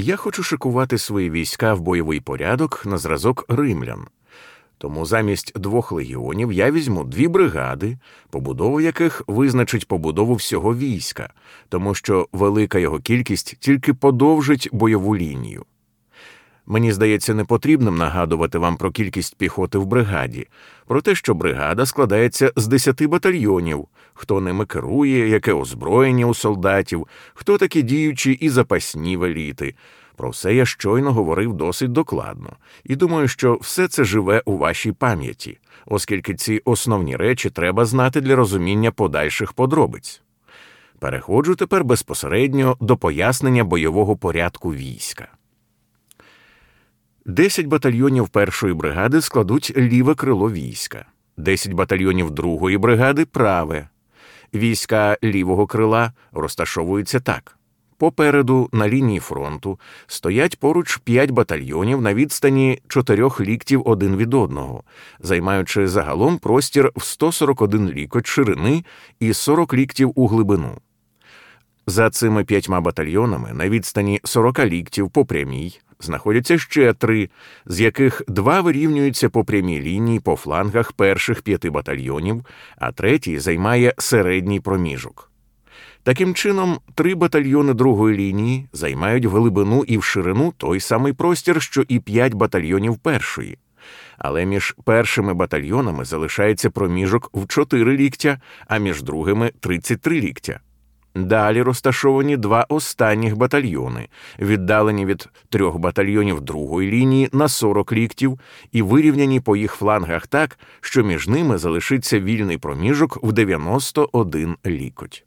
Я хочу шикувати свої війська в бойовий порядок на зразок римлян. Тому замість двох легіонів я візьму дві бригади, побудову яких визначить побудову всього війська, тому що велика його кількість тільки подовжить бойову лінію. Мені здається непотрібним нагадувати вам про кількість піхоти в бригаді, про те, що бригада складається з десяти батальйонів, хто ними керує, яке озброєння у солдатів, хто такі діючі і запасні веліти. Про все я щойно говорив досить докладно, і думаю, що все це живе у вашій пам'яті, оскільки ці основні речі треба знати для розуміння подальших подробиць. Переходжу тепер безпосередньо до пояснення бойового порядку війська. Десять батальйонів першої бригади складуть ліве крило війська, десять батальйонів другої бригади праве. Війська лівого крила розташовуються так. Попереду на лінії фронту стоять поруч п'ять батальйонів на відстані чотирьох ліктів один від одного, займаючи загалом простір в 141 лікоть ширини і 40 ліктів у глибину. За цими п'ятьма батальйонами на відстані 40 ліктів по прямій знаходяться ще три, з яких два вирівнюються по прямій лінії по флангах перших п'яти батальйонів, а третій займає середній проміжок. Таким чином, три батальйони другої лінії займають в глибину і в ширину той самий простір, що і п'ять батальйонів першої. Але між першими батальйонами залишається проміжок в 4 ліктя, а між другими 33 ліктя. Далі розташовані два останніх батальйони, віддалені від трьох батальйонів другої лінії на 40 ліктів і вирівняні по їх флангах так, що між ними залишиться вільний проміжок в 91 лікоть.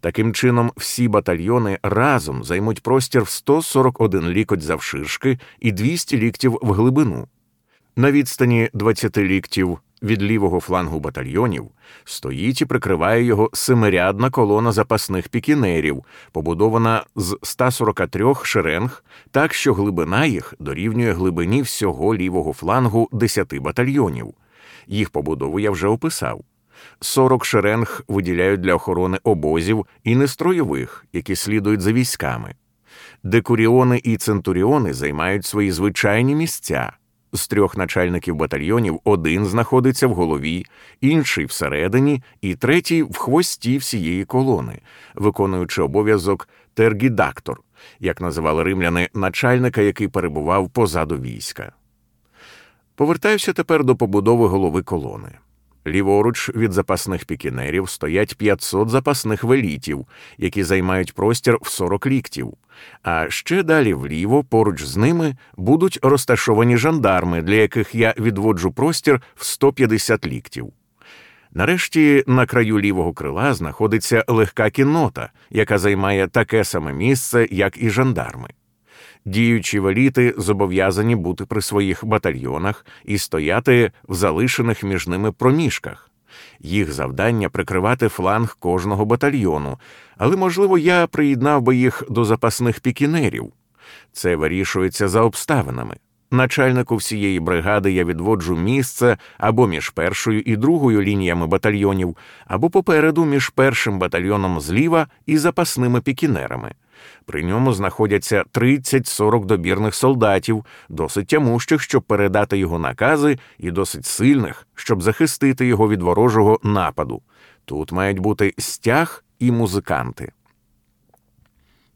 Таким чином, всі батальйони разом займуть простір в 141 лікоть завширшки і 200 ліктів в глибину. На відстані 20 ліктів від лівого флангу батальйонів стоїть і прикриває його семирядна колона запасних пікінерів, побудована з 143 шеренг, так що глибина їх дорівнює глибині всього лівого флангу 10 батальйонів. Їх побудову я вже описав. 40 шеренг виділяють для охорони обозів і нестроєвих, які слідують за військами. Декуріони і центуріони займають свої звичайні місця. З трьох начальників батальйонів один знаходиться в голові, інший всередині, і третій в хвості всієї колони, виконуючи обов'язок тергідактор, як називали римляни начальника, який перебував позаду війська. Повертаюся тепер до побудови голови колони. Ліворуч від запасних пікінерів стоять 500 запасних велітів, які займають простір в 40 ліктів. А ще далі вліво, поруч з ними, будуть розташовані жандарми, для яких я відводжу простір в 150 ліктів. Нарешті на краю лівого крила знаходиться легка кіннота, яка займає таке саме місце, як і жандарми. Діючі веліти зобов'язані бути при своїх батальйонах і стояти в залишених між ними проміжках. Їх завдання прикривати фланг кожного батальйону, але, можливо, я приєднав би їх до запасних пікінерів. Це вирішується за обставинами. Начальнику всієї бригади я відводжу місце або між першою і другою лініями батальйонів, або попереду між першим батальйоном зліва і запасними пікінерами. При ньому знаходяться 30-40 добірних солдатів, досить тямущих, щоб передати його накази, і досить сильних, щоб захистити його від ворожого нападу. Тут мають бути стяг і музиканти.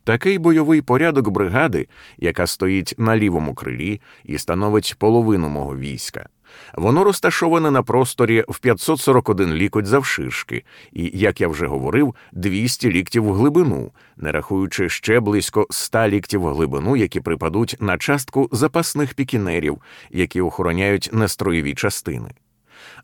Такий бойовий порядок бригади, яка стоїть на лівому крилі і становить половину мого війська. Воно розташоване на просторі в 541 лікоть завширшки, і, як я вже говорив, 200 ліктів в глибину, не рахуючи ще близько 100 ліктів в глибину, які припадуть на частку запасних пікінерів, які охороняють нестроєві частини.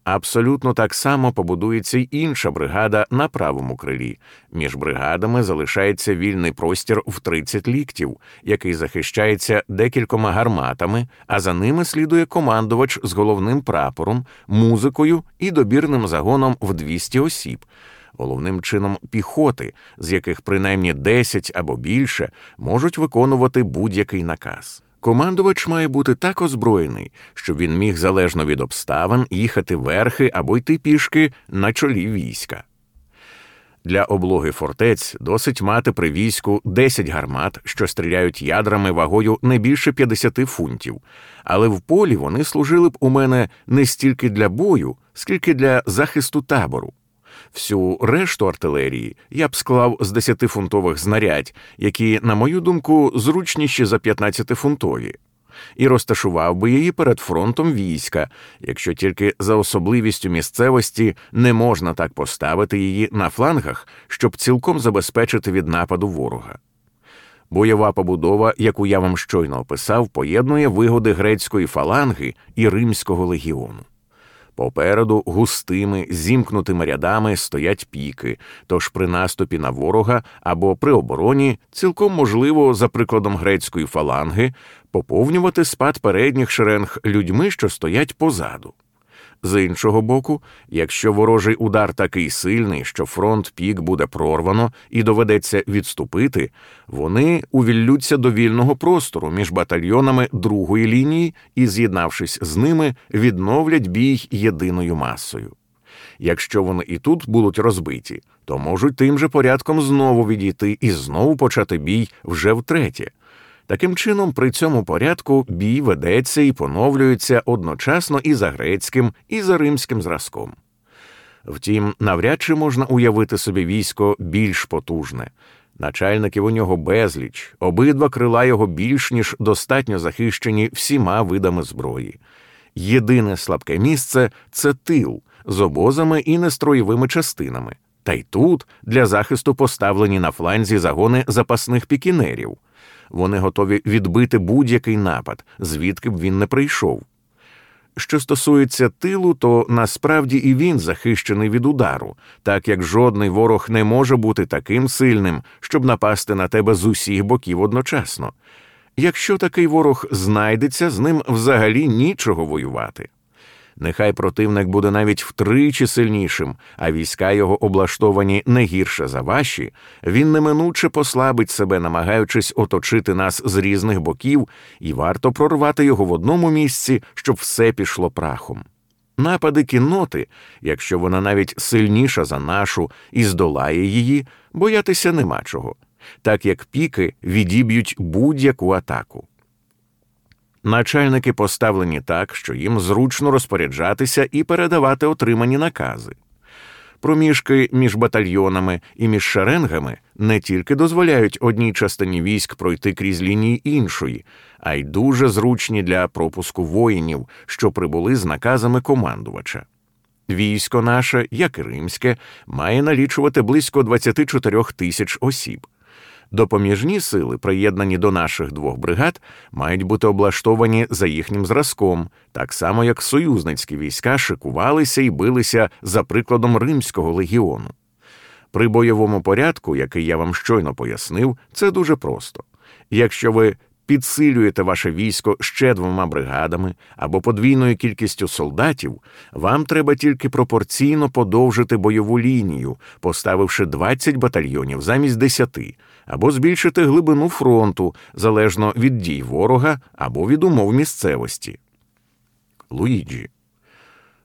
Абсолютно так само побудується й інша бригада на правому крилі. Між бригадами залишається вільний простір в 30 ліктів, який захищається декількома гарматами, а за ними слідує командувач з головним прапором, музикою і добірним загоном в 200 осіб. Головним чином піхоти, з яких принаймні 10 або більше можуть виконувати будь-який наказ. Командувач має бути так озброєний, щоб він міг залежно від обставин їхати верхи або йти пішки на чолі війська. Для облоги фортець досить мати при війську 10 гармат, що стріляють ядрами вагою не більше 50 фунтів, але в полі вони служили б у мене не стільки для бою, скільки для захисту табору. Всю решту артилерії я б склав з 10-фунтових знарядь, які, на мою думку, зручніші за 15-фунтові і розташував би її перед фронтом війська, якщо тільки за особливістю місцевості не можна так поставити її на флангах, щоб цілком забезпечити від нападу ворога. Бойова побудова, яку я вам щойно описав, поєднує вигоди грецької фаланги і римського легіону. Попереду густими, зімкнутими рядами стоять піки, тож при наступі на ворога або при обороні цілком можливо, за прикладом грецької фаланги, поповнювати спад передніх шеренг людьми, що стоять позаду. З іншого боку, якщо ворожий удар такий сильний, що фронт пік буде прорвано і доведеться відступити, вони увіллються до вільного простору між батальйонами другої лінії і, з'єднавшись з ними, відновлять бій єдиною масою. Якщо вони і тут будуть розбиті, то можуть тим же порядком знову відійти і знову почати бій вже втретє. Таким чином, при цьому порядку бій ведеться і поновлюється одночасно і за грецьким, і за римським зразком. Втім, навряд чи можна уявити собі військо більш потужне. Начальників у нього безліч, обидва крила його більш ніж достатньо захищені всіма видами зброї. Єдине слабке місце це тил з обозами і нестроєвими частинами. Та й тут для захисту поставлені на фланзі загони запасних пікінерів. Вони готові відбити будь-який напад, звідки б він не прийшов. Що стосується тилу, то насправді і він захищений від удару, так як жодний ворог не може бути таким сильним, щоб напасти на тебе з усіх боків одночасно. Якщо такий ворог знайдеться, з ним взагалі нічого воювати. Нехай противник буде навіть втричі сильнішим, а війська його облаштовані не гірше за ваші, він неминуче послабить себе, намагаючись оточити нас з різних боків, і варто прорвати його в одному місці, щоб все пішло прахом. Напади кінноти, якщо вона навіть сильніша за нашу і здолає її, боятися нема чого, так як піки відіб'ють будь-яку атаку. Начальники поставлені так, що їм зручно розпоряджатися і передавати отримані накази. Проміжки між батальйонами і між шеренгами не тільки дозволяють одній частині військ пройти крізь лінії іншої, а й дуже зручні для пропуску воїнів, що прибули з наказами командувача. Військо наше, як і римське, має налічувати близько 24 тисяч осіб. Допоміжні сили, приєднані до наших двох бригад, мають бути облаштовані за їхнім зразком, так само як союзницькі війська шикувалися і билися за прикладом Римського легіону. При бойовому порядку, який я вам щойно пояснив, це дуже просто. Якщо ви підсилюєте ваше військо ще двома бригадами або подвійною кількістю солдатів, вам треба тільки пропорційно подовжити бойову лінію, поставивши 20 батальйонів замість 10, або збільшити глибину фронту залежно від дій ворога або від умов місцевості. Луїджі.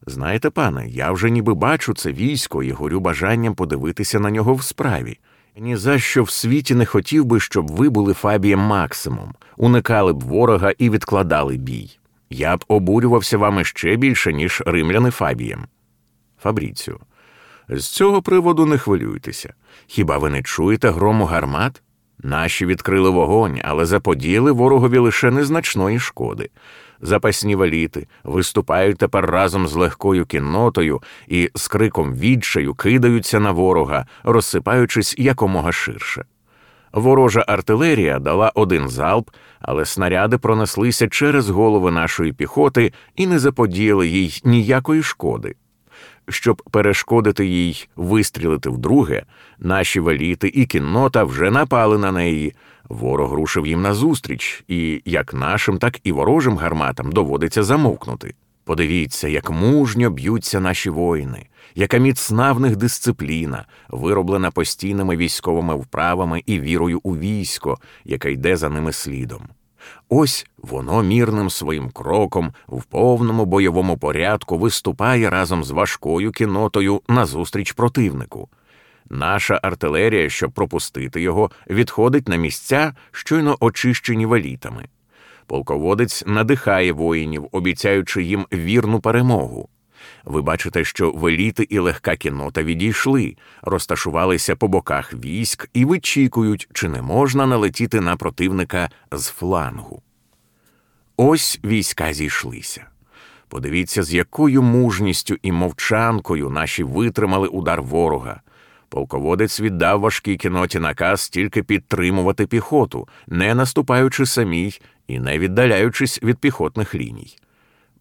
Знаєте, пане, я вже ніби бачу це військо і горю бажанням подивитися на нього в справі. Ні за що в світі не хотів би, щоб ви були Фабієм максимум, уникали б ворога і відкладали бій. Я б обурювався вами ще більше, ніж римляни Фабієм. Фабріціо. З цього приводу не хвилюйтеся. Хіба ви не чуєте грому гармат? Наші відкрили вогонь, але заподіяли ворогові лише незначної шкоди. Запасні валіти виступають тепер разом з легкою кіннотою і з криком відчаю кидаються на ворога, розсипаючись якомога ширше. Ворожа артилерія дала один залп, але снаряди пронеслися через голови нашої піхоти і не заподіяли їй ніякої шкоди. Щоб перешкодити їй вистрілити вдруге, наші валіти і кіннота вже напали на неї. Ворог рушив їм назустріч, і як нашим, так і ворожим гарматам доводиться замовкнути. Подивіться, як мужньо б'ються наші воїни, яка міцна в них дисципліна, вироблена постійними військовими вправами і вірою у військо, яке йде за ними слідом. Ось воно мірним своїм кроком в повному бойовому порядку виступає разом з важкою кінотою назустріч противнику. Наша артилерія, щоб пропустити його, відходить на місця, щойно очищені валітами. Полководець надихає воїнів, обіцяючи їм вірну перемогу. Ви бачите, що веліти і легка кінота відійшли, розташувалися по боках військ і вичікують, чи не можна налетіти на противника з флангу. Ось війська зійшлися. Подивіться, з якою мужністю і мовчанкою наші витримали удар ворога. Полководець віддав важкій кіноті наказ тільки підтримувати піхоту, не наступаючи самій і не віддаляючись від піхотних ліній.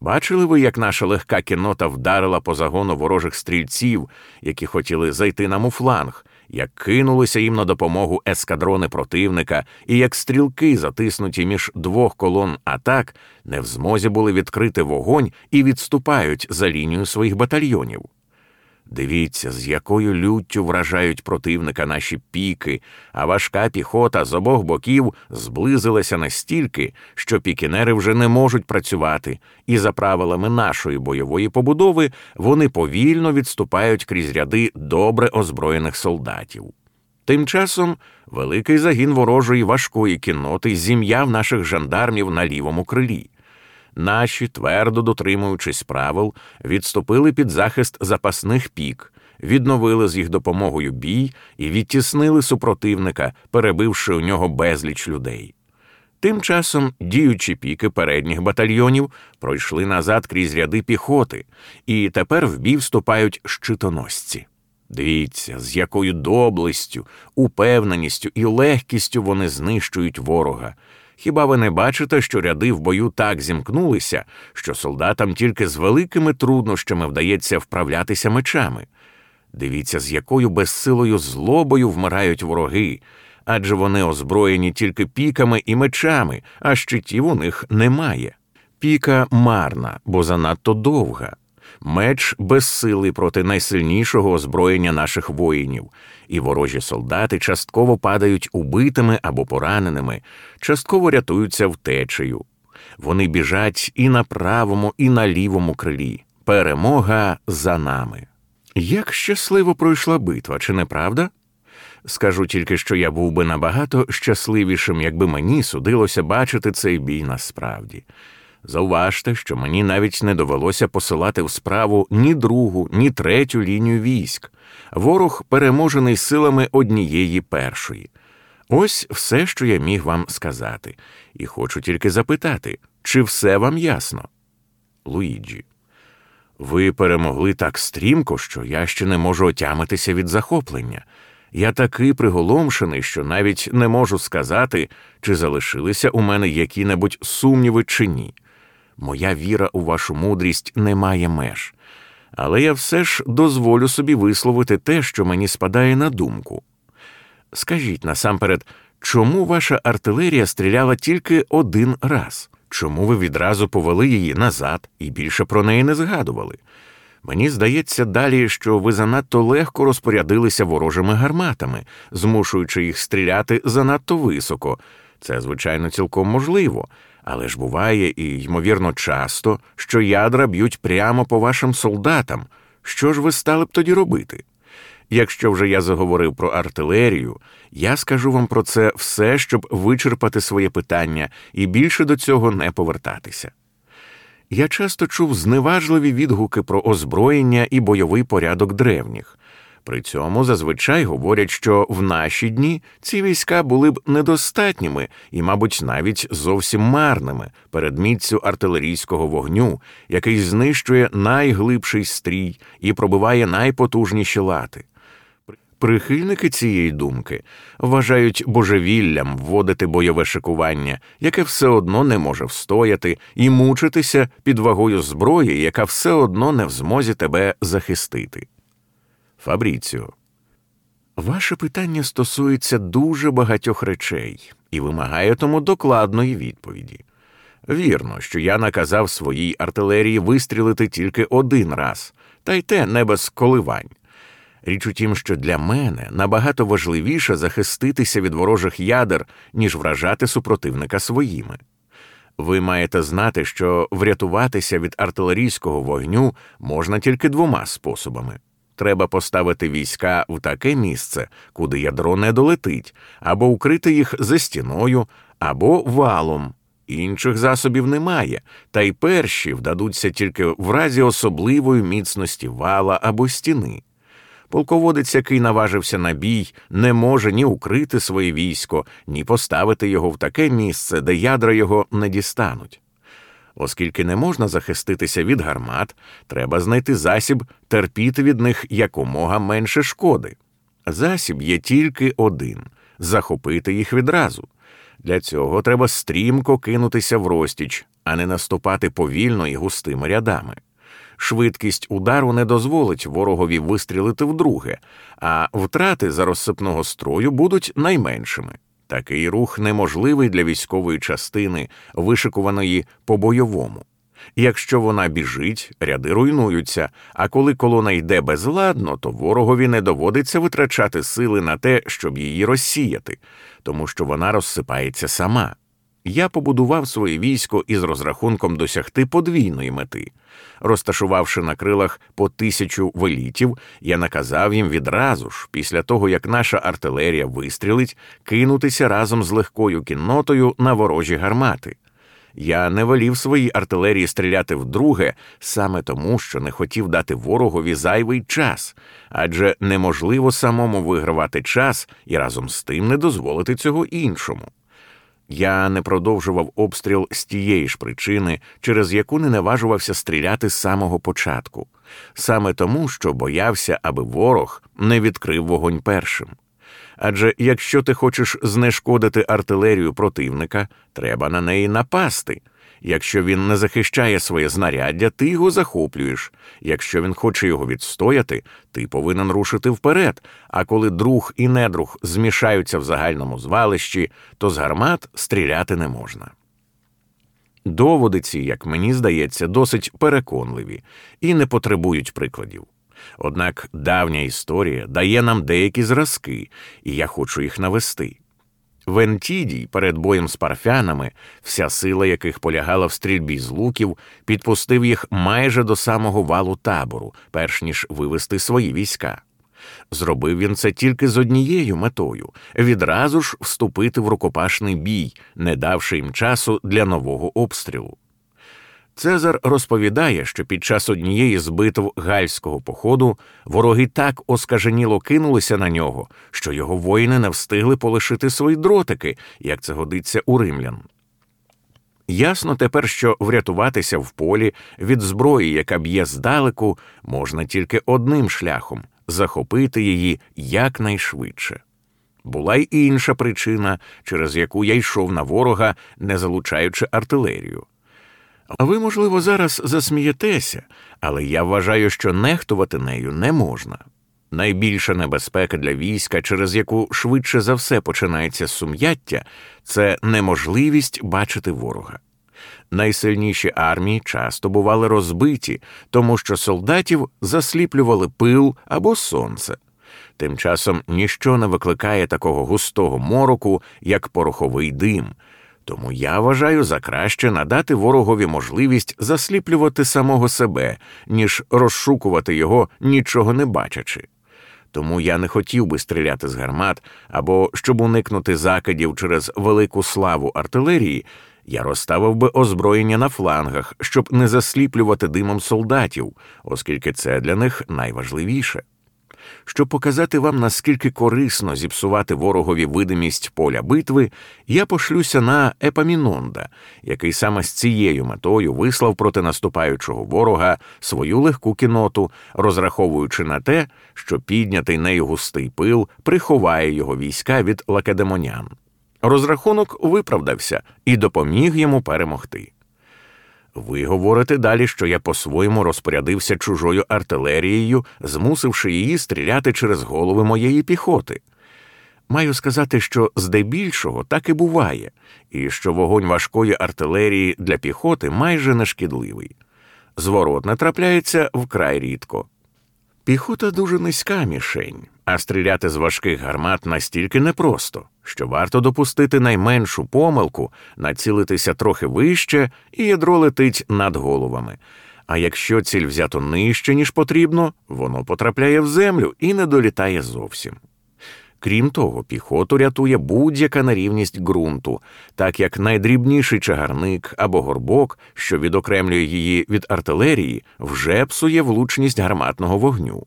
Бачили ви, як наша легка кінота вдарила по загону ворожих стрільців, які хотіли зайти нам у фланг, як кинулися їм на допомогу ескадрони противника, і як стрілки, затиснуті між двох колон атак, не в змозі були відкрити вогонь і відступають за лінію своїх батальйонів. Дивіться, з якою люттю вражають противника наші піки, а важка піхота з обох боків зблизилася настільки, що пікінери вже не можуть працювати, і за правилами нашої бойової побудови вони повільно відступають крізь ряди добре озброєних солдатів. Тим часом великий загін ворожої важкої кінноти зім'яв наших жандармів на лівому крилі. Наші, твердо дотримуючись правил, відступили під захист запасних пік, відновили з їх допомогою бій і відтіснили супротивника, перебивши у нього безліч людей. Тим часом діючі піки передніх батальйонів пройшли назад крізь ряди піхоти, і тепер в бій вступають щитоносці. Дивіться, з якою доблестю, упевненістю і легкістю вони знищують ворога. Хіба ви не бачите, що ряди в бою так зімкнулися, що солдатам тільки з великими труднощами вдається вправлятися мечами? Дивіться, з якою безсилою злобою вмирають вороги, адже вони озброєні тільки піками і мечами, а щитів у них немає. Піка марна, бо занадто довга. Меч безсилий проти найсильнішого озброєння наших воїнів, і ворожі солдати частково падають убитими або пораненими, частково рятуються втечею. Вони біжать і на правому, і на лівому крилі. Перемога за нами. Як щасливо пройшла битва, чи не правда? Скажу тільки, що я був би набагато щасливішим, якби мені судилося бачити цей бій насправді. Зауважте, що мені навіть не довелося посилати в справу ні другу, ні третю лінію військ. Ворог переможений силами однієї першої. Ось все, що я міг вам сказати, і хочу тільки запитати, чи все вам ясно? Луїджі. Ви перемогли так стрімко, що я ще не можу отямитися від захоплення. Я такий приголомшений, що навіть не можу сказати, чи залишилися у мене які-небудь сумніви чи ні. Моя віра у вашу мудрість не має меж, але я все ж дозволю собі висловити те, що мені спадає на думку. Скажіть насамперед, чому ваша артилерія стріляла тільки один раз? Чому ви відразу повели її назад і більше про неї не згадували? Мені здається далі, що ви занадто легко розпорядилися ворожими гарматами, змушуючи їх стріляти занадто високо. Це, звичайно, цілком можливо, але ж буває і, ймовірно, часто, що ядра б'ють прямо по вашим солдатам. Що ж ви стали б тоді робити? Якщо вже я заговорив про артилерію, я скажу вам про це все, щоб вичерпати своє питання і більше до цього не повертатися. Я часто чув зневажливі відгуки про озброєння і бойовий порядок древніх. При цьому зазвичай говорять, що в наші дні ці війська були б недостатніми і, мабуть, навіть зовсім марними перед міцю артилерійського вогню, який знищує найглибший стрій і пробиває найпотужніші лати. Прихильники цієї думки вважають божевіллям вводити бойове шикування, яке все одно не може встояти, і мучитися під вагою зброї, яка все одно не в змозі тебе захистити. Фабріціо. Ваше питання стосується дуже багатьох речей і вимагає тому докладної відповіді. Вірно, що я наказав своїй артилерії вистрілити тільки один раз, та й те не без коливань. Річ у тім, що для мене набагато важливіше захиститися від ворожих ядер, ніж вражати супротивника своїми. Ви маєте знати, що врятуватися від артилерійського вогню можна тільки двома способами треба поставити війська в таке місце, куди ядро не долетить, або укрити їх за стіною, або валом. Інших засобів немає, та й перші вдадуться тільки в разі особливої міцності вала або стіни. Полководець, який наважився на бій, не може ні укрити своє військо, ні поставити його в таке місце, де ядра його не дістануть. Оскільки не можна захиститися від гармат, треба знайти засіб терпіти від них якомога менше шкоди. Засіб є тільки один захопити їх відразу. Для цього треба стрімко кинутися в розтіч, а не наступати повільно і густими рядами. Швидкість удару не дозволить ворогові вистрілити вдруге, а втрати за розсипного строю будуть найменшими. Такий рух неможливий для військової частини, вишикуваної по бойовому. Якщо вона біжить, ряди руйнуються, а коли колона йде безладно, то ворогові не доводиться витрачати сили на те, щоб її розсіяти, тому що вона розсипається сама. Я побудував своє військо із розрахунком досягти подвійної мети. Розташувавши на крилах по тисячу велітів, я наказав їм відразу ж, після того як наша артилерія вистрілить, кинутися разом з легкою кіннотою на ворожі гармати. Я не волів своїй артилерії стріляти вдруге, саме тому, що не хотів дати ворогові зайвий час, адже неможливо самому вигравати час і разом з тим не дозволити цього іншому. Я не продовжував обстріл з тієї ж причини, через яку не наважувався стріляти з самого початку, саме тому, що боявся, аби ворог не відкрив вогонь першим. Адже якщо ти хочеш знешкодити артилерію противника, треба на неї напасти. Якщо він не захищає своє знаряддя, ти його захоплюєш. Якщо він хоче його відстояти, ти повинен рушити вперед. А коли друг і недруг змішаються в загальному звалищі, то з гармат стріляти не можна. Доводи ці, як мені здається, досить переконливі і не потребують прикладів. Однак давня історія дає нам деякі зразки, і я хочу їх навести. В Ентідій перед боєм з парфянами, вся сила яких полягала в стрільбі з луків, підпустив їх майже до самого валу табору, перш ніж вивести свої війська. Зробив він це тільки з однією метою відразу ж вступити в рукопашний бій, не давши їм часу для нового обстрілу. Цезар розповідає, що під час однієї з битв гальського походу вороги так оскаженіло кинулися на нього, що його воїни не встигли полишити свої дротики, як це годиться у римлян. Ясно тепер, що врятуватися в полі від зброї, яка б'є здалеку, можна тільки одним шляхом захопити її якнайшвидше. Була й інша причина, через яку я йшов на ворога, не залучаючи артилерію. А ви, можливо, зараз засмієтеся, але я вважаю, що нехтувати нею не можна. Найбільша небезпека для війська, через яку швидше за все починається сум'яття, це неможливість бачити ворога. Найсильніші армії часто бували розбиті, тому що солдатів засліплювали пил або сонце. Тим часом ніщо не викликає такого густого мороку, як пороховий дим. Тому я вважаю за краще надати ворогові можливість засліплювати самого себе, ніж розшукувати його, нічого не бачачи. Тому я не хотів би стріляти з гармат або щоб уникнути закидів через велику славу артилерії, я розставив би озброєння на флангах, щоб не засліплювати димом солдатів, оскільки це для них найважливіше. Щоб показати вам, наскільки корисно зіпсувати ворогові видимість поля битви, я пошлюся на Епамінонда, який саме з цією метою вислав проти наступаючого ворога свою легку кіноту, розраховуючи на те, що піднятий нею густий пил приховає його війська від лакедемонян. Розрахунок виправдався і допоміг йому перемогти. Ви говорите далі, що я по-своєму розпорядився чужою артилерією, змусивши її стріляти через голови моєї піхоти. Маю сказати, що здебільшого так і буває, і що вогонь важкої артилерії для піхоти майже нешкідливий. Зворотне трапляється вкрай рідко. Піхота дуже низька мішень, а стріляти з важких гармат настільки непросто, що варто допустити найменшу помилку, націлитися трохи вище, і ядро летить над головами. А якщо ціль взято нижче, ніж потрібно, воно потрапляє в землю і не долітає зовсім. Крім того, піхоту рятує будь-яка нерівність ґрунту, так як найдрібніший чагарник або горбок, що відокремлює її від артилерії, вже псує влучність гарматного вогню.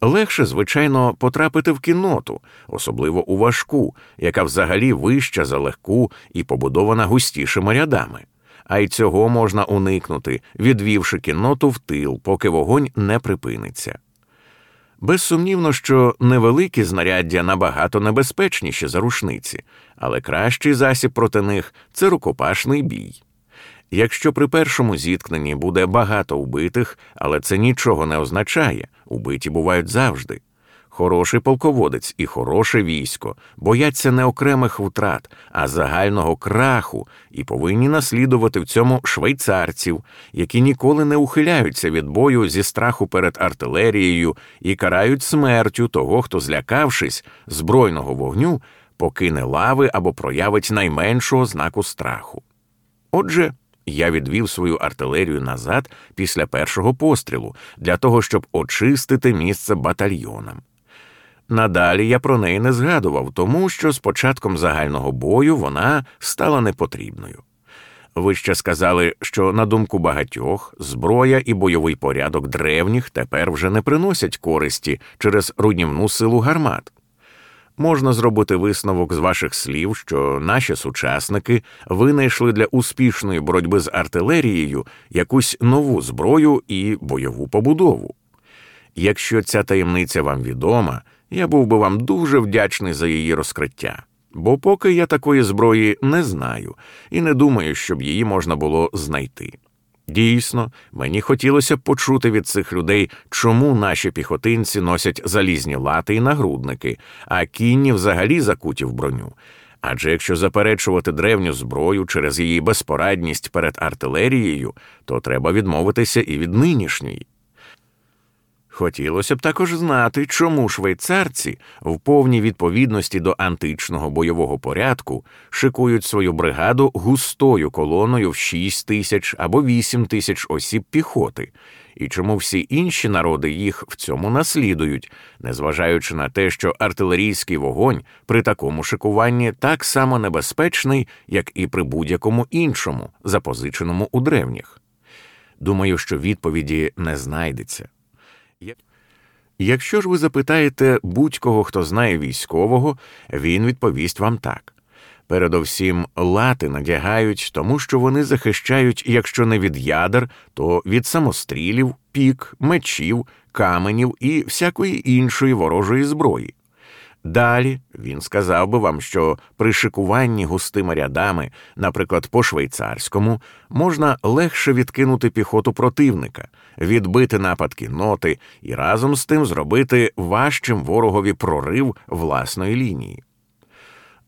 Легше, звичайно, потрапити в кінноту, особливо у важку, яка взагалі вища за легку і побудована густішими рядами. А й цього можна уникнути, відвівши кінноту в тил, поки вогонь не припиниться. Безсумнівно, що невеликі знаряддя набагато небезпечніші за рушниці, але кращий засіб проти них це рукопашний бій. Якщо при першому зіткненні буде багато вбитих, але це нічого не означає, убиті бувають завжди. Хороший полководець і хороше військо бояться не окремих втрат, а загального краху, і повинні наслідувати в цьому швейцарців, які ніколи не ухиляються від бою зі страху перед артилерією і карають смертю того, хто, злякавшись збройного вогню, покине лави або проявить найменшого знаку страху. Отже, я відвів свою артилерію назад після першого пострілу для того, щоб очистити місце батальйонам. Надалі я про неї не згадував, тому що з початком загального бою вона стала непотрібною. Ви ще сказали, що, на думку багатьох, зброя і бойовий порядок древніх тепер вже не приносять користі через руйнівну силу гармат. Можна зробити висновок з ваших слів, що наші сучасники винайшли для успішної боротьби з артилерією якусь нову зброю і бойову побудову. Якщо ця таємниця вам відома, я був би вам дуже вдячний за її розкриття, бо поки я такої зброї не знаю і не думаю, щоб її можна було знайти. Дійсно, мені хотілося почути від цих людей, чому наші піхотинці носять залізні лати і нагрудники, а кінні взагалі закуті в броню. Адже якщо заперечувати древню зброю через її безпорадність перед артилерією, то треба відмовитися і від нинішньої. Хотілося б також знати, чому швейцарці в повній відповідності до античного бойового порядку шикують свою бригаду густою колоною в 6 тисяч або 8 тисяч осіб піхоти, і чому всі інші народи їх в цьому наслідують, незважаючи на те, що артилерійський вогонь при такому шикуванні так само небезпечний, як і при будь-якому іншому, запозиченому у древніх. Думаю, що відповіді не знайдеться. Якщо ж ви запитаєте будь-кого, хто знає військового, він відповість вам так. Передовсім лати надягають, тому що вони захищають, якщо не від ядер, то від самострілів, пік, мечів, каменів і всякої іншої ворожої зброї. Далі він сказав би вам, що при шикуванні густими рядами, наприклад, по швейцарському, можна легше відкинути піхоту противника, відбити напад кінноти і разом з тим зробити важчим ворогові прорив власної лінії.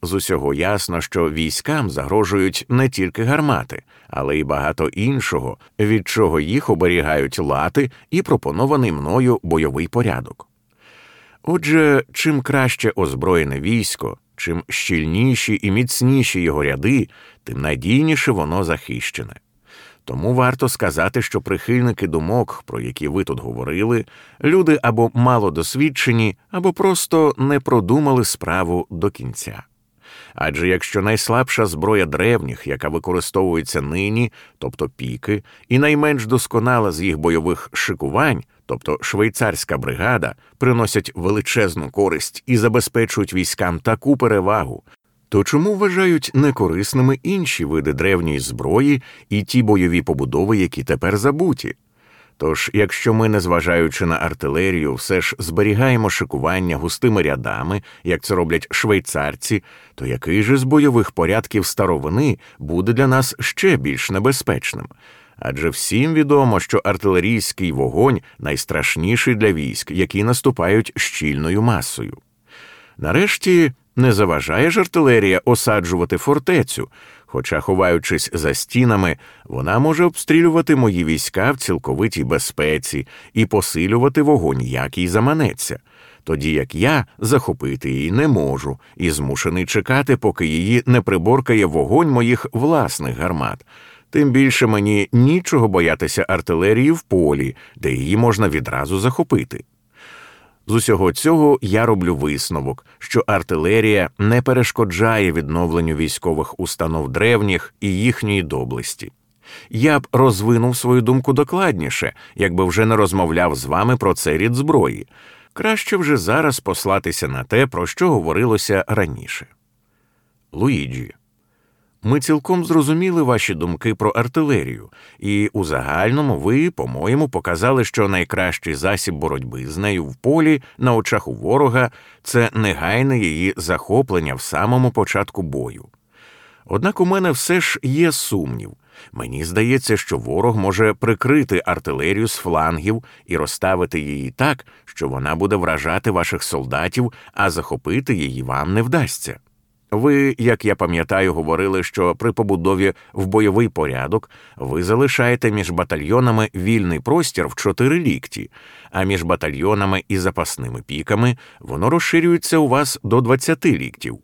З усього ясно, що військам загрожують не тільки гармати, але й багато іншого, від чого їх оберігають лати і пропонований мною бойовий порядок. Отже, чим краще озброєне військо, чим щільніші і міцніші його ряди, тим надійніше воно захищене. Тому варто сказати, що прихильники думок, про які ви тут говорили, люди або мало досвідчені, або просто не продумали справу до кінця. Адже якщо найслабша зброя древніх, яка використовується нині, тобто піки, і найменш досконала з їх бойових шикувань, тобто швейцарська бригада, приносять величезну користь і забезпечують військам таку перевагу, то чому вважають некорисними інші види древньої зброї і ті бойові побудови, які тепер забуті? Тож, якщо ми, незважаючи на артилерію, все ж зберігаємо шикування густими рядами, як це роблять швейцарці, то який же з бойових порядків старовини буде для нас ще більш небезпечним? Адже всім відомо, що артилерійський вогонь найстрашніший для військ, які наступають щільною масою. Нарешті не заважає ж артилерія осаджувати фортецю, хоча, ховаючись за стінами, вона може обстрілювати мої війська в цілковитій безпеці і посилювати вогонь, як їй заманеться, тоді як я захопити її не можу і змушений чекати, поки її не приборкає вогонь моїх власних гармат. Тим більше мені нічого боятися артилерії в полі, де її можна відразу захопити. З усього цього я роблю висновок, що артилерія не перешкоджає відновленню військових установ древніх і їхньої доблесті. Я б розвинув свою думку докладніше, якби вже не розмовляв з вами про цей рід зброї. Краще вже зараз послатися на те, про що говорилося раніше. Луїджі. Ми цілком зрозуміли ваші думки про артилерію, і у загальному ви, по-моєму, показали, що найкращий засіб боротьби з нею в полі на очах у ворога це негайне її захоплення в самому початку бою. Однак у мене все ж є сумнів. Мені здається, що ворог може прикрити артилерію з флангів і розставити її так, що вона буде вражати ваших солдатів, а захопити її вам не вдасться. Ви, як я пам'ятаю, говорили, що при побудові в бойовий порядок ви залишаєте між батальйонами вільний простір в чотири лікті, а між батальйонами і запасними піками воно розширюється у вас до 20 ліктів.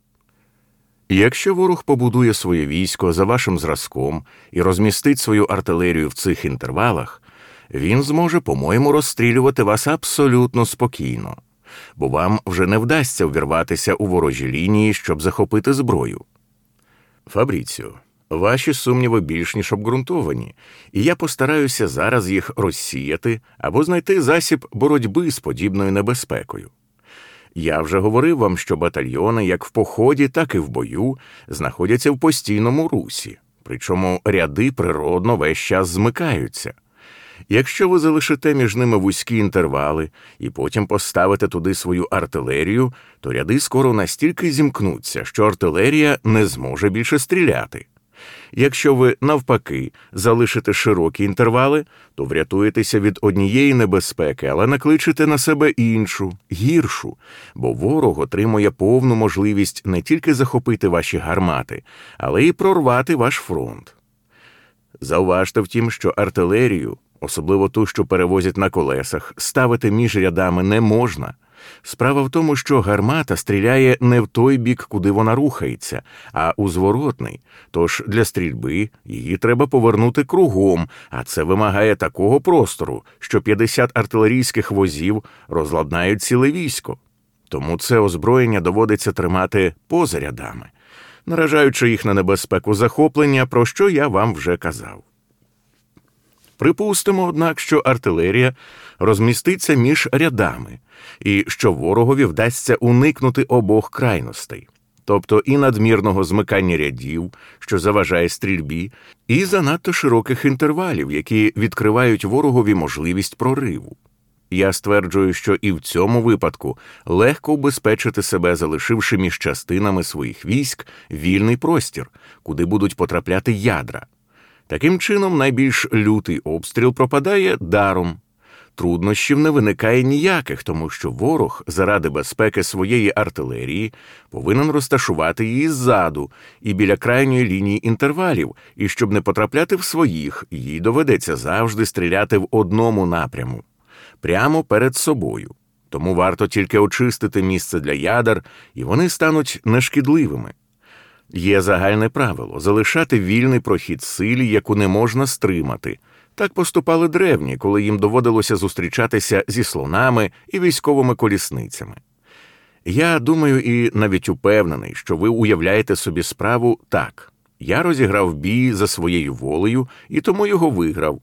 Якщо ворог побудує своє військо за вашим зразком і розмістить свою артилерію в цих інтервалах, він зможе, по-моєму, розстрілювати вас абсолютно спокійно бо вам вже не вдасться увірватися у ворожі лінії, щоб захопити зброю. Фабріціо, ваші сумніви більш ніж обґрунтовані, і я постараюся зараз їх розсіяти або знайти засіб боротьби з подібною небезпекою. Я вже говорив вам, що батальйони, як в поході, так і в бою, знаходяться в постійному русі, причому ряди природно весь час змикаються. Якщо ви залишите між ними вузькі інтервали і потім поставите туди свою артилерію, то ряди скоро настільки зімкнуться, що артилерія не зможе більше стріляти. Якщо ви, навпаки, залишите широкі інтервали, то врятуєтеся від однієї небезпеки, але накличете на себе іншу, гіршу, бо ворог отримує повну можливість не тільки захопити ваші гармати, але й прорвати ваш фронт. Зауважте втім, що артилерію особливо ту, що перевозять на колесах, ставити між рядами не можна. Справа в тому, що гармата стріляє не в той бік, куди вона рухається, а у зворотний. Тож для стрільби її треба повернути кругом, а це вимагає такого простору, що 50 артилерійських возів розладнають ціле військо. Тому це озброєння доводиться тримати поза рядами, наражаючи їх на небезпеку захоплення, про що я вам вже казав. Припустимо, однак, що артилерія розміститься між рядами, і що ворогові вдасться уникнути обох крайностей, тобто і надмірного змикання рядів, що заважає стрільбі, і занадто широких інтервалів, які відкривають ворогові можливість прориву. Я стверджую, що і в цьому випадку легко убезпечити себе, залишивши між частинами своїх військ вільний простір, куди будуть потрапляти ядра. Таким чином, найбільш лютий обстріл пропадає даром. Труднощів не виникає ніяких, тому що ворог, заради безпеки своєї артилерії, повинен розташувати її ззаду і біля крайньої лінії інтервалів, і щоб не потрапляти в своїх, їй доведеться завжди стріляти в одному напряму, прямо перед собою. Тому варто тільки очистити місце для ядер, і вони стануть нешкідливими. Є загальне правило залишати вільний прохід силі, яку не можна стримати. Так поступали древні, коли їм доводилося зустрічатися зі слонами і військовими колісницями. Я думаю і навіть упевнений, що ви уявляєте собі справу так. Я розіграв бій за своєю волею і тому його виграв,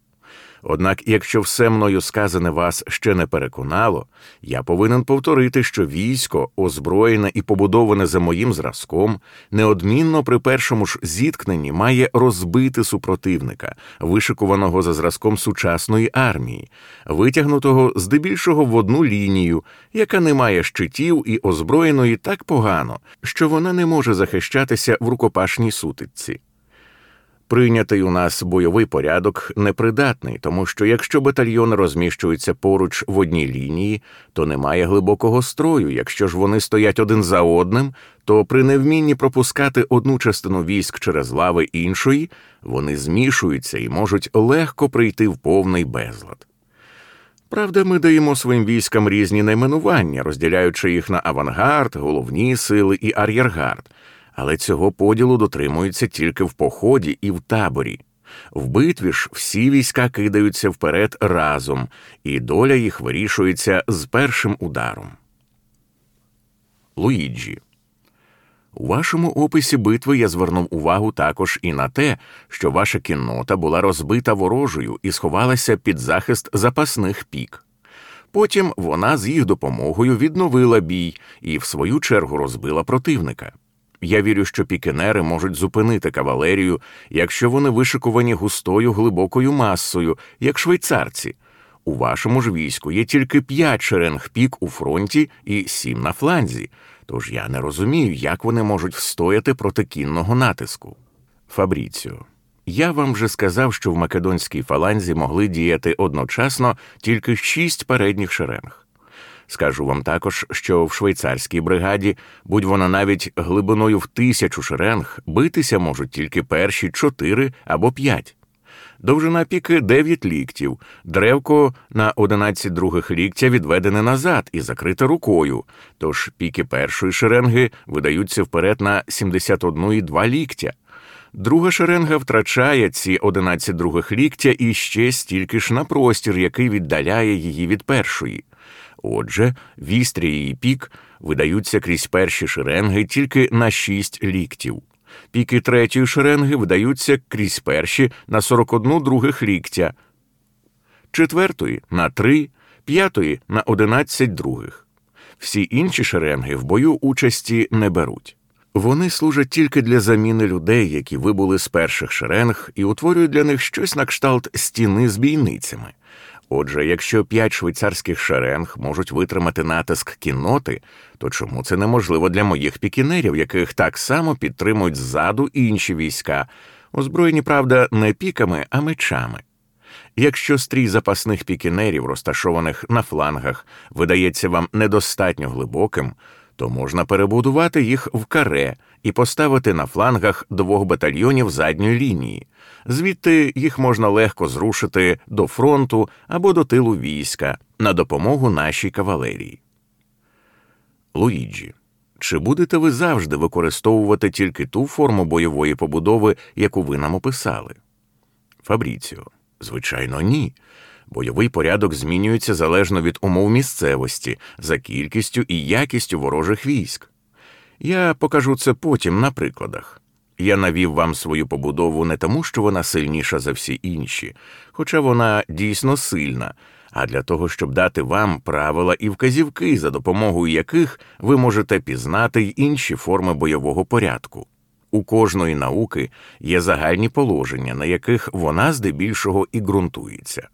Однак, якщо все мною сказане вас ще не переконало, я повинен повторити, що військо, озброєне і побудоване за моїм зразком, неодмінно при першому ж зіткненні має розбити супротивника, вишикуваного за зразком сучасної армії, витягнутого здебільшого в одну лінію, яка не має щитів і озброєної так погано, що вона не може захищатися в рукопашній сутичці. Прийнятий у нас бойовий порядок непридатний, тому що якщо батальйони розміщуються поруч в одній лінії, то немає глибокого строю. Якщо ж вони стоять один за одним, то при невмінні пропускати одну частину військ через лави іншої, вони змішуються і можуть легко прийти в повний безлад. Правда, ми даємо своїм військам різні найменування, розділяючи їх на авангард, головні сили і ар'єргард але цього поділу дотримуються тільки в поході і в таборі. В битві ж всі війська кидаються вперед разом, і доля їх вирішується з першим ударом. Луїджі. У вашому описі битви я звернув увагу також і на те, що ваша кіннота була розбита ворожою і сховалася під захист запасних пік. Потім вона з їх допомогою відновила бій і, в свою чергу, розбила противника. Я вірю, що пікенери можуть зупинити кавалерію, якщо вони вишикувані густою глибокою масою, як швейцарці. У вашому ж війську є тільки п'ять шеренг пік у фронті і сім на фланзі. Тож я не розумію, як вони можуть встояти проти кінного натиску. Фабріціо. Я вам вже сказав, що в македонській фаланзі могли діяти одночасно тільки шість передніх шеренг. Скажу вам також, що в швейцарській бригаді, будь вона навіть глибиною в тисячу шеренг, битися можуть тільки перші чотири або п'ять. Довжина піки 9 ліктів, древко на 11 других ліктя відведене назад і закрите рукою. Тож піки першої шеренги видаються вперед на 71,2 ліктя. Друга шеренга втрачає ці 11 других ліктя і ще стільки ж на простір, який віддаляє її від першої. Отже, вістрі і пік видаються крізь перші шеренги тільки на 6 ліктів. Піки третьої шеренги видаються крізь перші на 41 других ліктя, четвертої на 3, п'ятої на 11 других. Всі інші шеренги в бою участі не беруть. Вони служать тільки для заміни людей, які вибули з перших шеренг, і утворюють для них щось на кшталт стіни з бійницями. Отже, якщо п'ять швейцарських шеренг можуть витримати натиск кінноти, то чому це неможливо для моїх пікінерів, яких так само підтримують ззаду інші війська, озброєні, правда, не піками, а мечами? Якщо стрій запасних пікінерів, розташованих на флангах, видається вам недостатньо глибоким, то можна перебудувати їх в каре і поставити на флангах двох батальйонів задньої лінії. Звідти їх можна легко зрушити до фронту або до тилу війська на допомогу нашій кавалерії. Луїджі. Чи будете ви завжди використовувати тільки ту форму бойової побудови, яку ви нам описали? Фабріціо. Звичайно, ні. Бойовий порядок змінюється залежно від умов місцевості, за кількістю і якістю ворожих військ. Я покажу це потім на прикладах. Я навів вам свою побудову не тому, що вона сильніша за всі інші, хоча вона дійсно сильна, а для того, щоб дати вам правила і вказівки, за допомогою яких ви можете пізнати й інші форми бойового порядку. У кожної науки є загальні положення, на яких вона здебільшого і ґрунтується.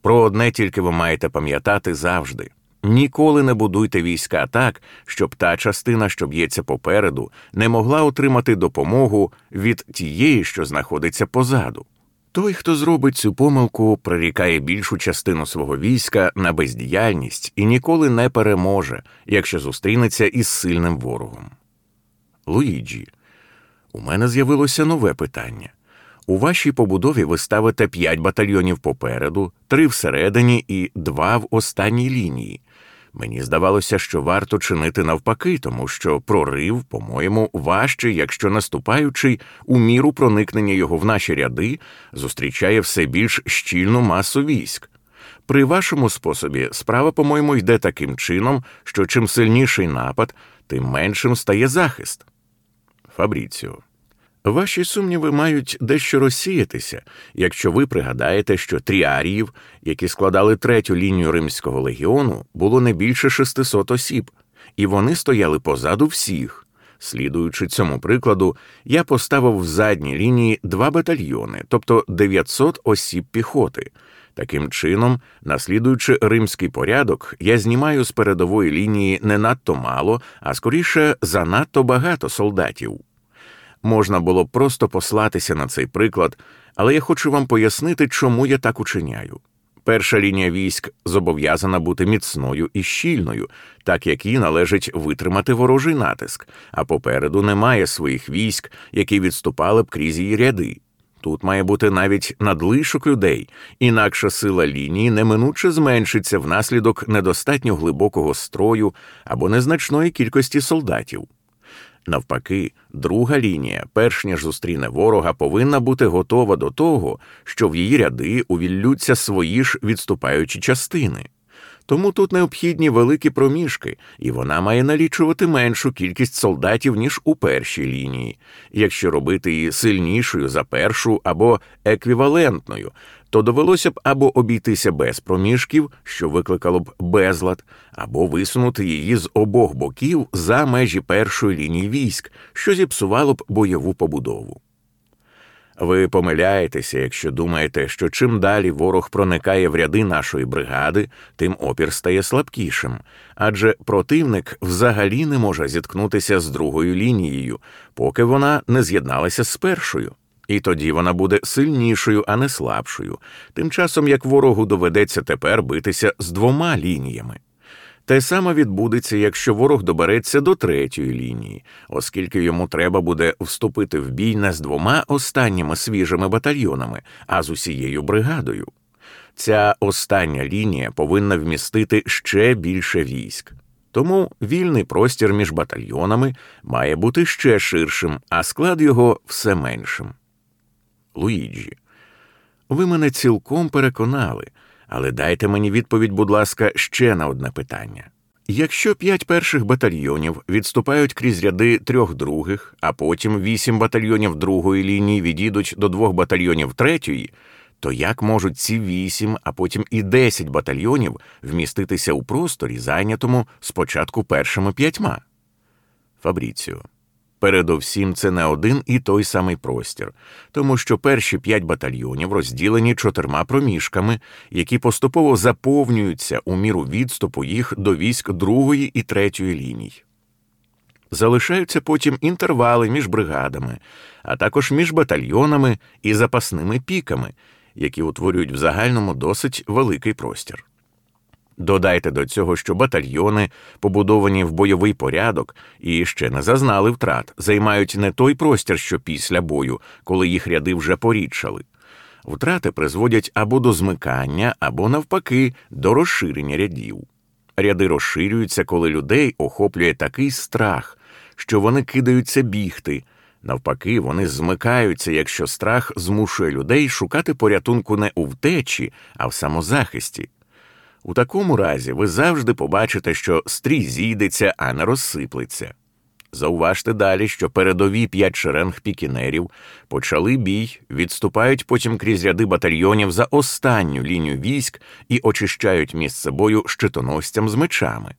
Про одне тільки ви маєте пам'ятати завжди. Ніколи не будуйте війська так, щоб та частина, що б'ється попереду, не могла отримати допомогу від тієї, що знаходиться позаду. Той, хто зробить цю помилку, прирікає більшу частину свого війська на бездіяльність і ніколи не переможе, якщо зустрінеться із сильним ворогом. Луїджі, у мене з'явилося нове питання. У вашій побудові ви ставите п'ять батальйонів попереду, три всередині і два в останній лінії. Мені здавалося, що варто чинити навпаки, тому що прорив, по-моєму, важчий, якщо наступаючий у міру проникнення його в наші ряди зустрічає все більш щільну масу військ. При вашому способі справа, по-моєму, йде таким чином, що чим сильніший напад, тим меншим стає захист. Фабріціо. Ваші сумніви мають дещо розсіятися, якщо ви пригадаєте, що тріаріїв, які складали третю лінію римського легіону, було не більше 600 осіб, і вони стояли позаду всіх. Слідуючи цьому прикладу, я поставив в задній лінії два батальйони, тобто 900 осіб піхоти. Таким чином, наслідуючи римський порядок, я знімаю з передової лінії не надто мало, а скоріше занадто багато солдатів. Можна було просто послатися на цей приклад, але я хочу вам пояснити, чому я так учиняю. Перша лінія військ зобов'язана бути міцною і щільною, так як їй належить витримати ворожий натиск, а попереду немає своїх військ, які відступали б крізь її ряди. Тут має бути навіть надлишок людей, інакше сила лінії неминуче зменшиться внаслідок недостатньо глибокого строю або незначної кількості солдатів. Навпаки, друга лінія, перш ніж зустріне ворога, повинна бути готова до того, що в її ряди увіллються свої ж відступаючі частини. Тому тут необхідні великі проміжки, і вона має налічувати меншу кількість солдатів, ніж у першій лінії. Якщо робити її сильнішою за першу або еквівалентною, то довелося б або обійтися без проміжків, що викликало б безлад, або висунути її з обох боків за межі першої лінії військ, що зіпсувало б бойову побудову. Ви помиляєтеся, якщо думаєте, що чим далі ворог проникає в ряди нашої бригади, тим опір стає слабкішим, адже противник взагалі не може зіткнутися з другою лінією, поки вона не з'єдналася з першою. І тоді вона буде сильнішою, а не слабшою, тим часом як ворогу доведеться тепер битися з двома лініями. Те саме відбудеться, якщо ворог добереться до третьої лінії, оскільки йому треба буде вступити в бій не з двома останніми свіжими батальйонами, а з усією бригадою. Ця остання лінія повинна вмістити ще більше військ. Тому вільний простір між батальйонами має бути ще ширшим, а склад його все меншим. Луїджі, ви мене цілком переконали. Але дайте мені відповідь, будь ласка, ще на одне питання. Якщо п'ять перших батальйонів відступають крізь ряди трьох других, а потім вісім батальйонів другої лінії відійдуть до двох батальйонів третьої, то як можуть ці вісім, а потім і десять батальйонів вміститися у просторі, зайнятому спочатку першими п'ятьма? Фабріціо. Передовсім це не один і той самий простір, тому що перші п'ять батальйонів розділені чотирма проміжками, які поступово заповнюються у міру відступу їх до військ другої і третьої ліній. Залишаються потім інтервали між бригадами, а також між батальйонами і запасними піками, які утворюють в загальному досить великий простір. Додайте до цього, що батальйони, побудовані в бойовий порядок і ще не зазнали втрат, займають не той простір, що після бою, коли їх ряди вже порідшали. Втрати призводять або до змикання, або, навпаки, до розширення рядів. Ряди розширюються, коли людей охоплює такий страх, що вони кидаються бігти. Навпаки, вони змикаються, якщо страх змушує людей шукати порятунку не у втечі, а в самозахисті. У такому разі ви завжди побачите, що стрій зійдеться, а не розсиплеться. Зауважте далі, що передові п'ять шеренг пікінерів почали бій, відступають потім крізь ряди батальйонів за останню лінію військ і очищають місце бою щитоносцям з мечами.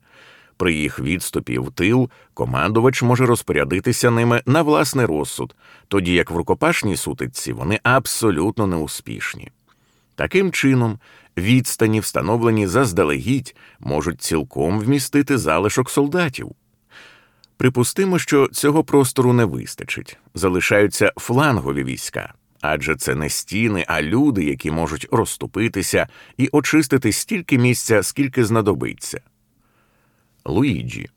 При їх відступі в тил командувач може розпорядитися ними на власний розсуд, тоді як в рукопашній сутичці вони абсолютно неуспішні. Таким чином, відстані, встановлені заздалегідь, можуть цілком вмістити залишок солдатів. Припустимо, що цього простору не вистачить, залишаються флангові війська, адже це не стіни, а люди, які можуть розступитися і очистити стільки місця, скільки знадобиться. Луїджі,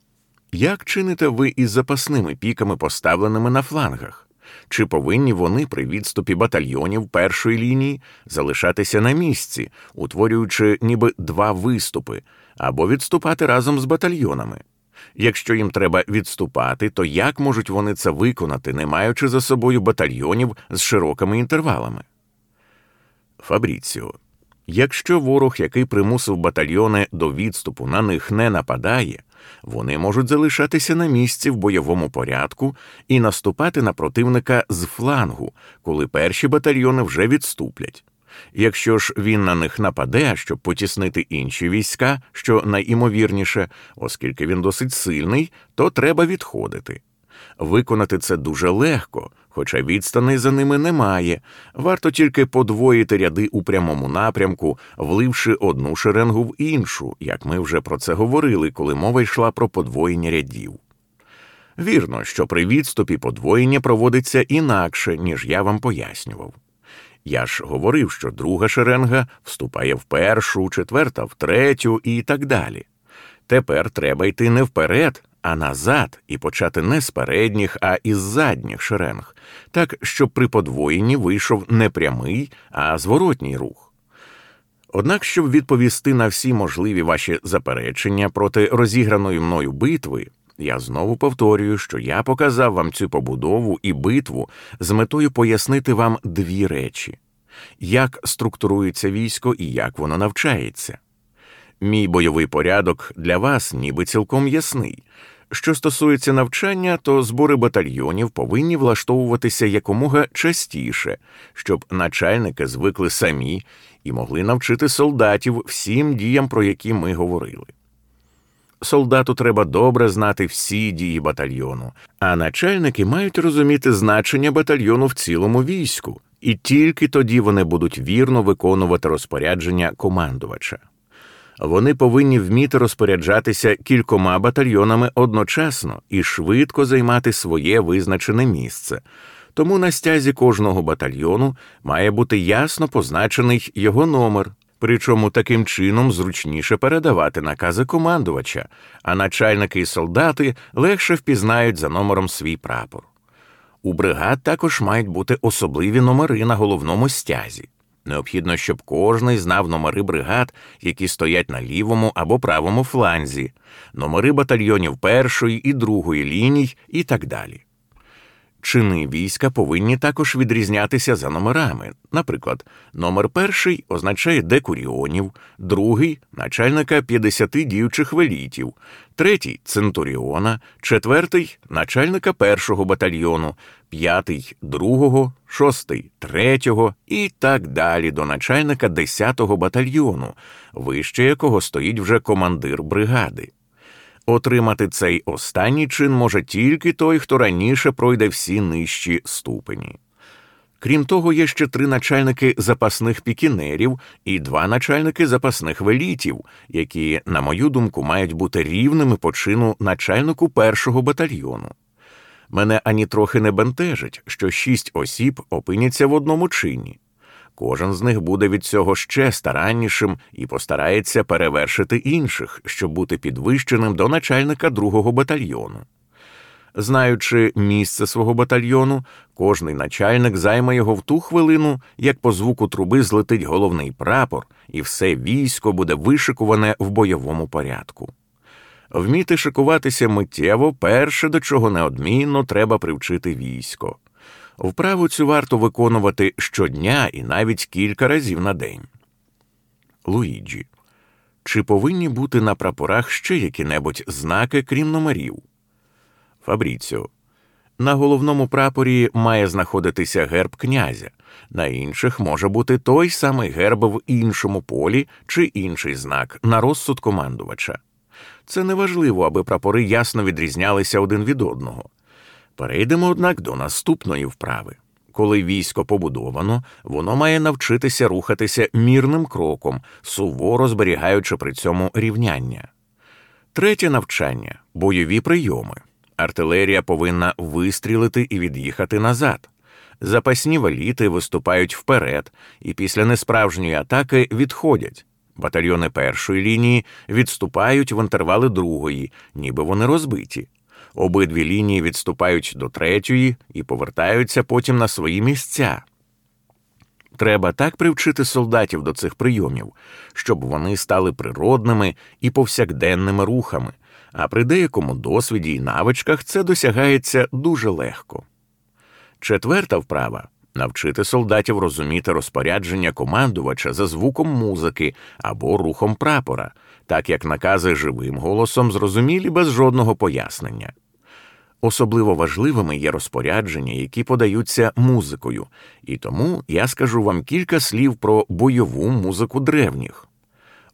як чините ви із запасними піками, поставленими на флангах? Чи повинні вони при відступі батальйонів першої лінії залишатися на місці, утворюючи ніби два виступи, або відступати разом з батальйонами? Якщо їм треба відступати, то як можуть вони це виконати, не маючи за собою батальйонів з широкими інтервалами? Фабріціо. Якщо ворог, який примусив батальйони до відступу, на них не нападає, вони можуть залишатися на місці в бойовому порядку і наступати на противника з флангу, коли перші батальйони вже відступлять. Якщо ж він на них нападе, щоб потіснити інші війська, що найімовірніше, оскільки він досить сильний, то треба відходити. Виконати це дуже легко, хоча відстаней за ними немає. Варто тільки подвоїти ряди у прямому напрямку, вливши одну шеренгу в іншу, як ми вже про це говорили, коли мова йшла про подвоєння рядів. Вірно, що при відступі подвоєння проводиться інакше, ніж я вам пояснював. Я ж говорив, що друга шеренга вступає в першу, четверта в третю і так далі. Тепер треба йти не вперед, а назад і почати не з передніх, а із задніх шеренг, так щоб при подвоєнні вийшов не прямий, а зворотній рух. Однак, щоб відповісти на всі можливі ваші заперечення проти розіграної мною битви, Я знову повторюю, що я показав вам цю побудову і битву з метою пояснити вам дві речі: як структурується військо і як воно навчається. Мій бойовий порядок для вас ніби цілком ясний. Що стосується навчання, то збори батальйонів повинні влаштовуватися якомога частіше, щоб начальники звикли самі і могли навчити солдатів всім діям, про які ми говорили. Солдату треба добре знати всі дії батальйону, а начальники мають розуміти значення батальйону в цілому війську, і тільки тоді вони будуть вірно виконувати розпорядження командувача. Вони повинні вміти розпоряджатися кількома батальйонами одночасно і швидко займати своє визначене місце. Тому на стязі кожного батальйону має бути ясно позначений його номер, причому таким чином зручніше передавати накази командувача, а начальники і солдати легше впізнають за номером свій прапор. У бригад також мають бути особливі номери на головному стязі. Необхідно, щоб кожний знав номери бригад, які стоять на лівому або правому фланзі, номери батальйонів першої і другої ліній і так далі. Чини війська повинні також відрізнятися за номерами. Наприклад, номер перший означає декуріонів, другий начальника 50 діючих велітів, третій центуріона, четвертий начальника першого батальйону, п'ятий другого, шостий третього і так далі до начальника 10-го батальйону, вище якого стоїть вже командир бригади. Отримати цей останній чин може тільки той, хто раніше пройде всі нижчі ступені. Крім того, є ще три начальники запасних пікінерів і два начальники запасних велітів, які, на мою думку, мають бути рівними по чину начальнику першого батальйону. Мене ані не бентежить, що шість осіб опиняться в одному чині. Кожен з них буде від цього ще стараннішим і постарається перевершити інших, щоб бути підвищеним до начальника другого батальйону. Знаючи місце свого батальйону, кожний начальник займе його в ту хвилину, як по звуку труби злетить головний прапор, і все військо буде вишикуване в бойовому порядку. Вміти шикуватися миттєво перше, до чого неодмінно треба привчити військо. Вправу цю варто виконувати щодня і навіть кілька разів на день. Луїджі. Чи повинні бути на прапорах ще які-небудь знаки, крім номерів? Фабріціо. На головному прапорі має знаходитися герб князя, на інших може бути той самий герб в іншому полі чи інший знак на розсуд командувача. Це неважливо, аби прапори ясно відрізнялися один від одного. Перейдемо, однак, до наступної вправи. Коли військо побудовано, воно має навчитися рухатися мірним кроком, суворо зберігаючи при цьому рівняння. Третє навчання бойові прийоми. Артилерія повинна вистрілити і від'їхати назад. Запасні валіти виступають вперед і після несправжньої атаки відходять. Батальйони першої лінії відступають в інтервали другої, ніби вони розбиті. Обидві лінії відступають до третьої і повертаються потім на свої місця. Треба так привчити солдатів до цих прийомів, щоб вони стали природними і повсякденними рухами, а при деякому досвіді і навичках це досягається дуже легко. Четверта вправа навчити солдатів розуміти розпорядження командувача за звуком музики або рухом прапора, так як накази живим голосом зрозумілі без жодного пояснення. Особливо важливими є розпорядження, які подаються музикою, і тому я скажу вам кілька слів про бойову музику древніх.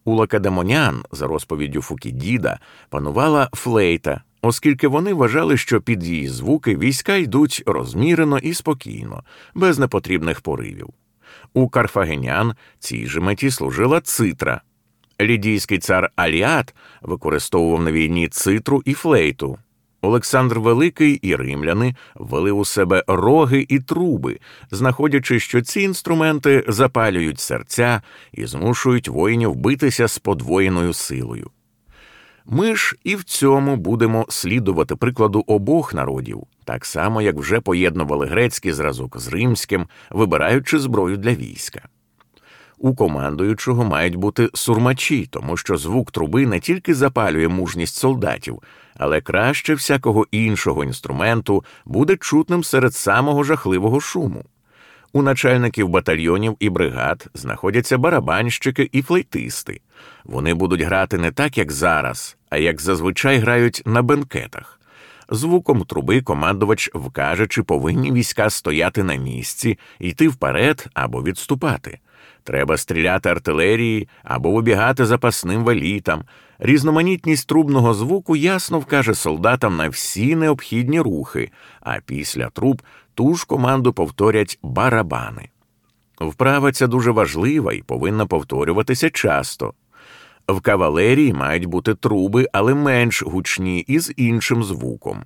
У лакадемонян, за розповіддю Фукідіда, панувала флейта, оскільки вони вважали, що під її звуки війська йдуть розмірено і спокійно, без непотрібних поривів. У карфагенян цій же меті служила цитра. Лідійський цар Аліат використовував на війні цитру і флейту. Олександр Великий і римляни ввели у себе роги і труби, знаходячи, що ці інструменти запалюють серця і змушують воїнів битися з подвоєною силою. Ми ж і в цьому будемо слідувати прикладу обох народів, так само як вже поєднували грецький зразок з римським, вибираючи зброю для війська. У командуючого мають бути сурмачі, тому що звук труби не тільки запалює мужність солдатів, але краще всякого іншого інструменту буде чутним серед самого жахливого шуму. У начальників батальйонів і бригад знаходяться барабанщики і флейтисти. Вони будуть грати не так, як зараз, а як зазвичай грають на бенкетах. Звуком труби командувач вкаже, чи повинні війська стояти на місці, йти вперед або відступати. Треба стріляти артилерії або вибігати запасним валітам. Різноманітність трубного звуку ясно вкаже солдатам на всі необхідні рухи, а після труб ту ж команду повторять барабани. Вправа ця дуже важлива і повинна повторюватися часто. В кавалерії мають бути труби, але менш гучні і з іншим звуком.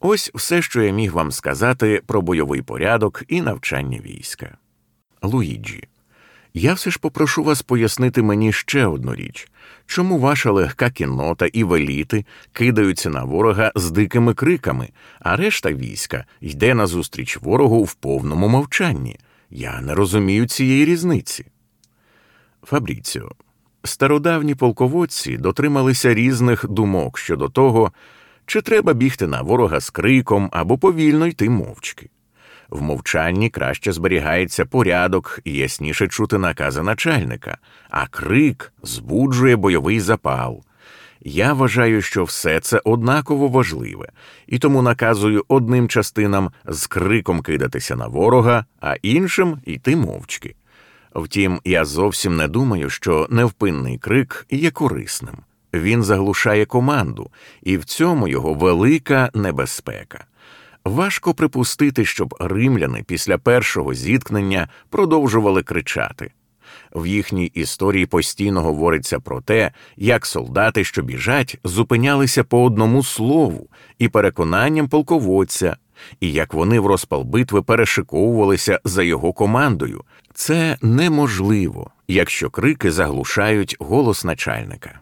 Ось все, що я міг вам сказати про бойовий порядок і навчання війська. Луїджі, я все ж попрошу вас пояснити мені ще одну річ чому ваша легка кіннота і веліти кидаються на ворога з дикими криками, а решта війська йде назустріч ворогу в повному мовчанні. Я не розумію цієї різниці. Фабріціо. Стародавні полководці дотрималися різних думок щодо того, чи треба бігти на ворога з криком або повільно йти мовчки. В мовчанні краще зберігається порядок і ясніше чути накази начальника, а крик збуджує бойовий запал. Я вважаю, що все це однаково важливе, і тому наказую одним частинам з криком кидатися на ворога, а іншим йти мовчки. Втім, я зовсім не думаю, що невпинний крик є корисним. Він заглушає команду, і в цьому його велика небезпека. Важко припустити, щоб римляни після першого зіткнення продовжували кричати. В їхній історії постійно говориться про те, як солдати, що біжать, зупинялися по одному слову і переконанням полководця, і як вони в розпал битви перешиковувалися за його командою. Це неможливо, якщо крики заглушають голос начальника.